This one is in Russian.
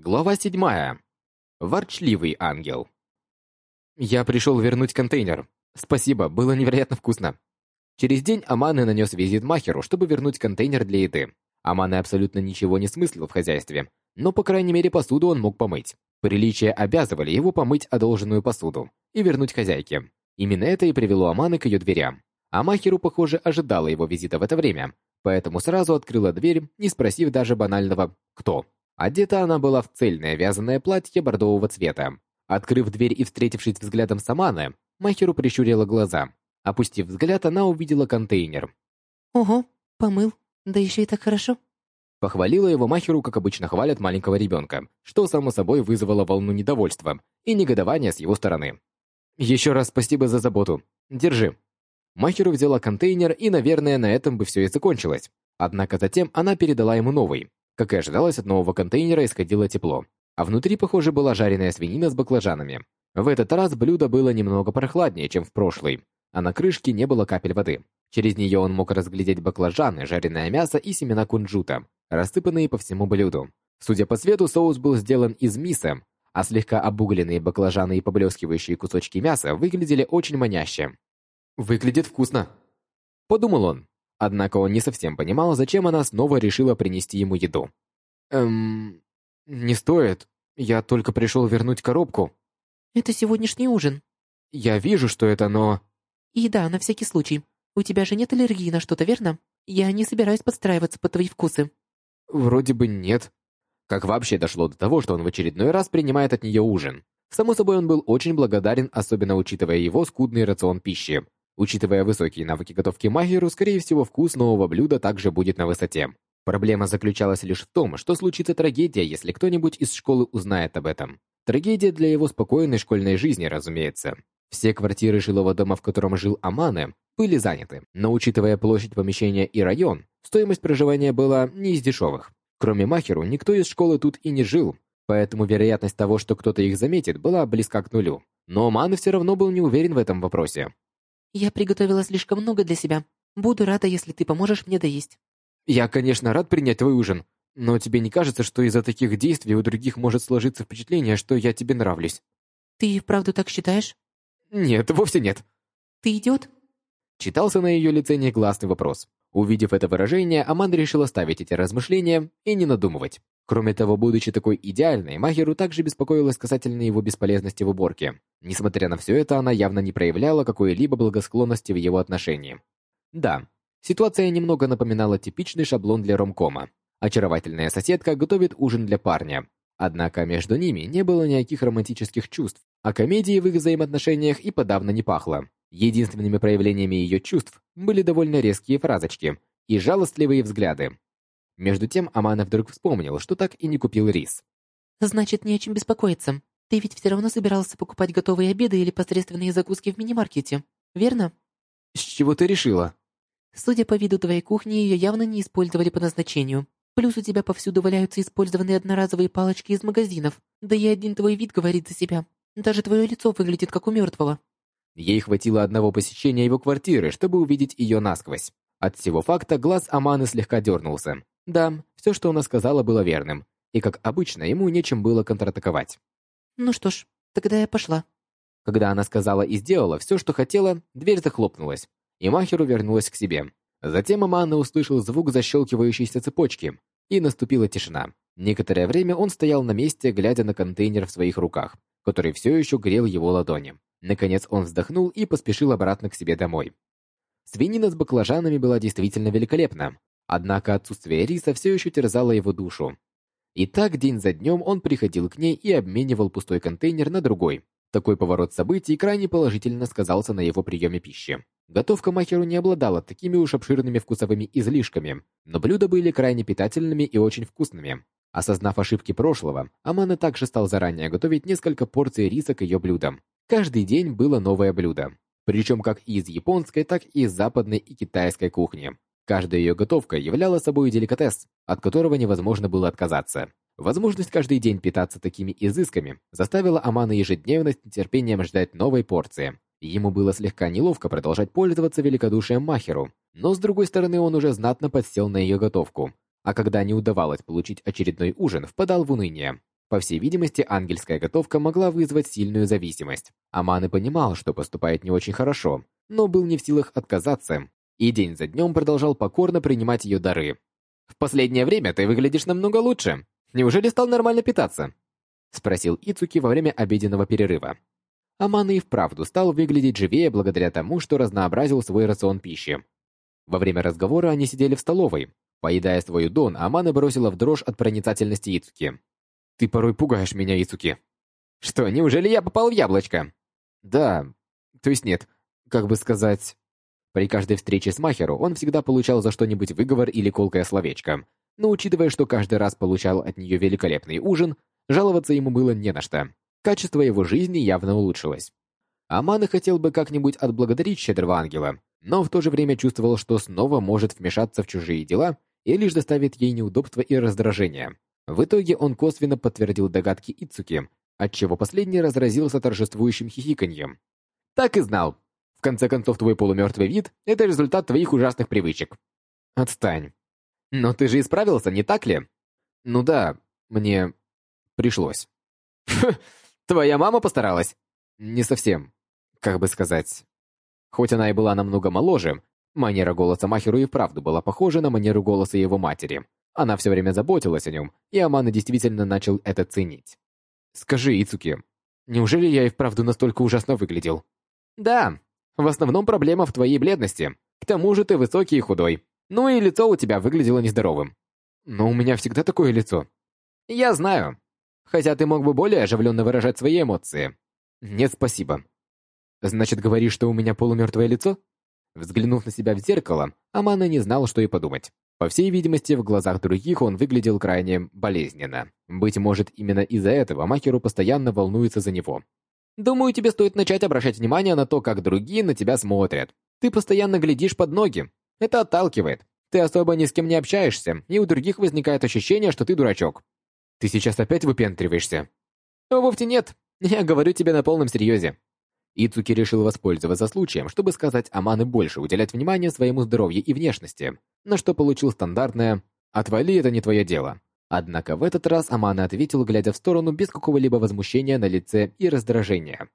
Глава седьмая. Ворчливый ангел. Я пришел вернуть контейнер. Спасибо, было невероятно вкусно. Через день Аманы нанес визит Махеру, чтобы вернуть контейнер для еды. Аманы абсолютно ничего не смыслил в хозяйстве, но, по крайней мере, посуду он мог помыть. Приличия обязывали его помыть одолженную посуду и вернуть хозяйке. Именно это и привело Аманы к ее дверям. А Махеру, похоже, ожидала его визита в это время, поэтому сразу открыла дверь, не спросив даже банального «кто?». Одета она была в цельное вязаное платье бордового цвета. Открыв дверь и встретившись взглядом с Аманы, Махеру прищурила глаза. Опустив взгляд, она увидела контейнер. «Ого, помыл, да еще и так хорошо». Похвалила его Махеру, как обычно хвалят маленького ребенка, что, само собой, вызвало волну недовольства и негодования с его стороны. «Еще раз спасибо за заботу. Держи». Махеру взяла контейнер, и, наверное, на этом бы все и закончилось. Однако затем она передала ему новый, как и ожидалось, от нового контейнера исходило тепло, а внутри, похоже, была жареная свинина с баклажанами. В этот раз блюдо было немного прохладнее, чем в прошлый, а на крышке не было капель воды. Через нее он мог разглядеть баклажаны, жареное мясо и семена кунжута, рассыпанные по всему блюду. Судя по цвету, соус был сделан из миса, а слегка обугленные баклажаны и поблескивающие кусочки мяса выглядели очень маняще. «Выглядит вкусно», — подумал он, Однако он не совсем понимал, зачем она снова решила принести ему еду. «Эм... Не стоит. Я только пришел вернуть коробку». «Это сегодняшний ужин». «Я вижу, что это, но...» «И да, на всякий случай. У тебя же нет аллергии на что-то, верно? Я не собираюсь подстраиваться под твои вкусы». «Вроде бы нет». Как вообще дошло до того, что он в очередной раз принимает от нее ужин? Само собой, он был очень благодарен, особенно учитывая его скудный рацион пищи. Учитывая высокие навыки готовки Магеру, скорее всего, вкус нового блюда также будет на высоте. Проблема заключалась лишь в том, что случится трагедия, если кто-нибудь из школы узнает об этом. Трагедия для его спокойной школьной жизни, разумеется. Все квартиры жилого дома, в котором жил Аманы, были заняты, но учитывая площадь помещения и район, стоимость проживания была не из дешевых. Кроме Махеру, никто из школы тут и не жил, поэтому вероятность того, что кто-то их заметит, была близка к нулю. Но Аманы все равно был не уверен в этом вопросе. Я приготовила слишком много для себя. Буду рада, если ты поможешь мне доесть. Я, конечно, рад принять твой ужин, но тебе не кажется, что из-за таких действий у других может сложиться впечатление, что я тебе нравлюсь? Ты вправду так считаешь? Нет, вовсе нет. Ты идиот? Читался на ее лице негласный вопрос. Увидев это выражение, Аманда решила ставить эти размышления и не надумывать. Кроме того, будучи такой идеальной, Махеру также беспокоилась касательно его бесполезности в уборке. Несмотря на все это, она явно не проявляла какой-либо благосклонности в его отношении. Да, ситуация немного напоминала типичный шаблон для ромкома. Очаровательная соседка готовит ужин для парня. Однако между ними не было никаких романтических чувств, а комедии в их взаимоотношениях и подавно не пахло. Единственными проявлениями ее чувств были довольно резкие фразочки и жалостливые взгляды. Между тем Амана вдруг вспомнил, что так и не купил рис. «Значит, не о чем беспокоиться. Ты ведь все равно собирался покупать готовые обеды или посредственные закуски в мини-маркете, верно?» «С чего ты решила?» «Судя по виду твоей кухни, ее явно не использовали по назначению. Плюс у тебя повсюду валяются использованные одноразовые палочки из магазинов. Да и один твой вид говорит за себя. Даже твое лицо выглядит как у мертвого». Ей хватило одного посещения его квартиры, чтобы увидеть ее насквозь. От всего факта глаз Аманы слегка дернулся. Да, все, что она сказала, было верным, и, как обычно, ему нечем было контратаковать. «Ну что ж, тогда я пошла». Когда она сказала и сделала все, что хотела, дверь захлопнулась, и Махеру вернулась к себе. Затем Амана услышал звук защелкивающейся цепочки, и наступила тишина. Некоторое время он стоял на месте, глядя на контейнер в своих руках, который все еще грел его ладони. Наконец он вздохнул и поспешил обратно к себе домой. Свинина с баклажанами была действительно великолепна, Однако отсутствие риса все еще терзало его душу. И так день за днем он приходил к ней и обменивал пустой контейнер на другой. Такой поворот событий крайне положительно сказался на его приеме пищи. Готовка Махеру не обладала такими уж обширными вкусовыми излишками, но блюда были крайне питательными и очень вкусными. Осознав ошибки прошлого, Амана также стал заранее готовить несколько порций риса к ее блюдам. Каждый день было новое блюдо. Причем как из японской, так и из западной и китайской кухни. Каждая ее готовка являла собой деликатес, от которого невозможно было отказаться. Возможность каждый день питаться такими изысками заставила Амана ежедневно с нетерпением ждать новой порции. Ему было слегка неловко продолжать пользоваться великодушием Махеру, но с другой стороны он уже знатно подсел на ее готовку, а когда не удавалось получить очередной ужин, впадал в уныние. По всей видимости, ангельская готовка могла вызвать сильную зависимость. Аманы понимал, что поступает не очень хорошо, но был не в силах отказаться, и день за днем продолжал покорно принимать ее дары. «В последнее время ты выглядишь намного лучше. Неужели стал нормально питаться?» — спросил Ицуки во время обеденного перерыва. Аманы и вправду стал выглядеть живее благодаря тому, что разнообразил свой рацион пищи. Во время разговора они сидели в столовой. Поедая свой удон, Амана бросила в дрожь от проницательности Ицуки. «Ты порой пугаешь меня, Ицуки». «Что, неужели я попал в яблочко?» «Да, то есть нет, как бы сказать...» При каждой встрече с Махеру он всегда получал за что-нибудь выговор или колкое словечко. Но учитывая, что каждый раз получал от нее великолепный ужин, жаловаться ему было не на что. Качество его жизни явно улучшилось. Амана хотел бы как-нибудь отблагодарить щедрого ангела, но в то же время чувствовал, что снова может вмешаться в чужие дела и лишь доставит ей неудобства и раздражение. В итоге он косвенно подтвердил догадки Ицуки, отчего последний разразился торжествующим хихиканьем. «Так и знал. В конце концов, твой полумертвый вид — это результат твоих ужасных привычек». «Отстань». «Но ты же исправился, не так ли?» «Ну да, мне пришлось». Твоя мама постаралась? Не совсем. Как бы сказать. Хоть она и была намного моложе, манера голоса Махеру и вправду была похожа на манеру голоса его матери. Она все время заботилась о нем, и Амана действительно начал это ценить. «Скажи, Ицуки, неужели я и вправду настолько ужасно выглядел?» «Да, в основном проблема в твоей бледности. К тому же ты высокий и худой. Ну и лицо у тебя выглядело нездоровым». «Но у меня всегда такое лицо». «Я знаю хотя ты мог бы более оживленно выражать свои эмоции. Нет, спасибо. Значит, говоришь, что у меня полумертвое лицо? Взглянув на себя в зеркало, Амана не знал, что и подумать. По всей видимости, в глазах других он выглядел крайне болезненно. Быть может, именно из-за этого Макеру постоянно волнуется за него. Думаю, тебе стоит начать обращать внимание на то, как другие на тебя смотрят. Ты постоянно глядишь под ноги. Это отталкивает. Ты особо ни с кем не общаешься, и у других возникает ощущение, что ты дурачок. Ты сейчас опять выпендриваешься? Вовсе нет. Я говорю тебе на полном серьезе. Ицуки решил воспользоваться случаем, чтобы сказать Аманы больше уделять внимание своему здоровью и внешности, на что получил стандартное «Отвали, это не твое дело». Однако в этот раз Амана ответил, глядя в сторону без какого-либо возмущения на лице и раздражения.